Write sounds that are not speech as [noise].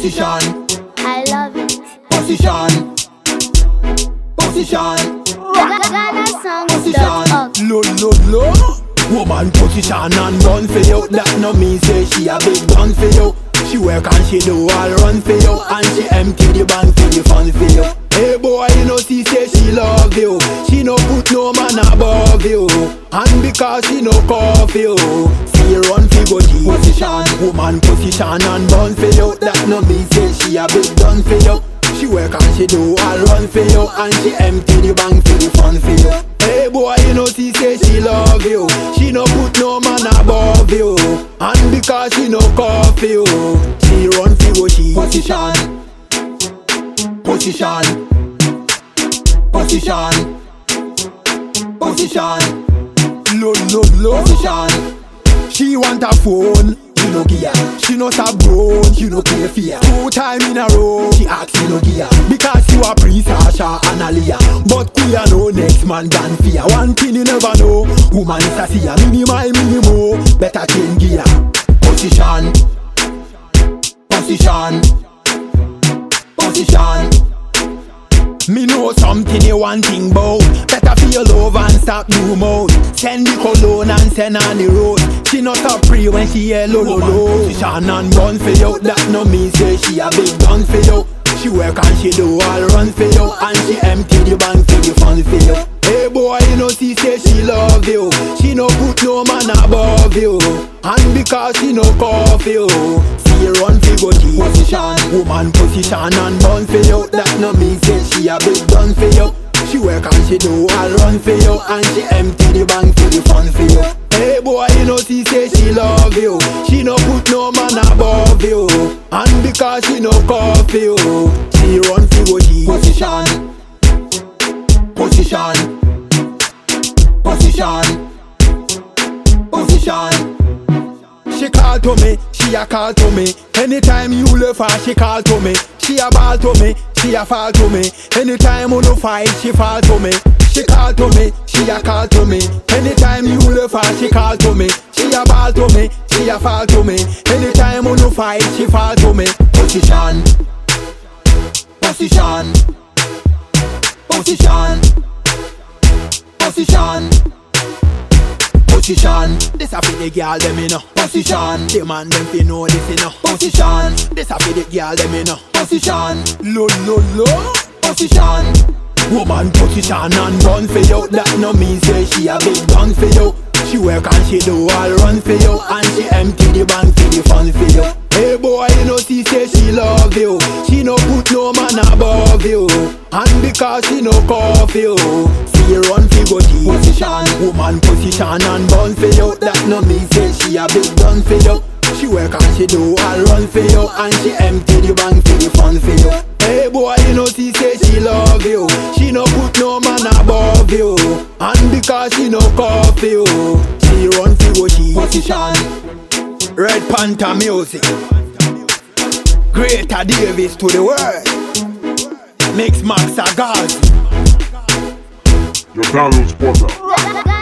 Position, I love it. position, position, position. dot org. Lo lo lo. Woman position and run for you. That no mean say she a big gun for you. She work and she do all run for you, and she empty the bank for the fun for you. She love you. She no put no man above you, and because she no for you, she run for go G position. Woman position and run for you. That no mean say she a big gun for you. She work and she do all run for you, and she empty the bank for the fun for you. Hey boy, you know she say she love you. She no put no man above you, and because she no call you, she run for go she position, position, position, position, lo lo lo position. She want a phone, you no her. She not a bro, you no for her. Two time in a row, she ask you no her. Because you a pre Sasha and Aliyah. But queer no next man than fear. One thing you never know, woman is a seer. Minimal, minimo, better change gear. Position, position, position. Me know something you want thing bout. Better feel love and stop you mouth. Send the cologne and send on the road. She not a pre when she yellow low low Position and run for you That no mean say she a big gun for you. She work and she do all run for you. And she empty the bank for the fun for you. Hey boy, you know she say she love you. She no put no man above you. And because she no call for you you run for go G position. Woman position and run for you. That no mean say she a big gun for you. She work and she do all run for you. And she empty the bank for the fun for you. Hey boy, you know she say she love you. She no put no man above you. And because she no call for you She run for go position Position. Position. Position she call to me, she a call to me. Anytime you left her, she call to me. She a ball to me, she a fall to me. Anytime you fight, she fall to me. She call to me, she a call to me. Anytime you left her, she call to me. She a ball to me, she a fall to me. Anytime you fight, she fall to me. Position, position, position, position. Position, this a for the girl them you know. Position, the man them fi know this you know. Position, this a for the girl them you know. Position, lo lo lo. Position, woman position and run for you. That no mean say she a big gun for you. She work and she do all run for you, and she empty the bank for the fun for you. Hey boy, you know she say she love you. She no put no man above you, and because she no for you, she run for go position. Woman position and run for you. That no me say she a big gun for you. She work and she do all run for you, and she empty the bank for the fun for you. Hey boy, you know she say she love you. She no put no man above you, and because she no for you, she run for go position. Red Panther music. Greater Davis to the world. Mix Max Agazi. Your balance spotter. [laughs]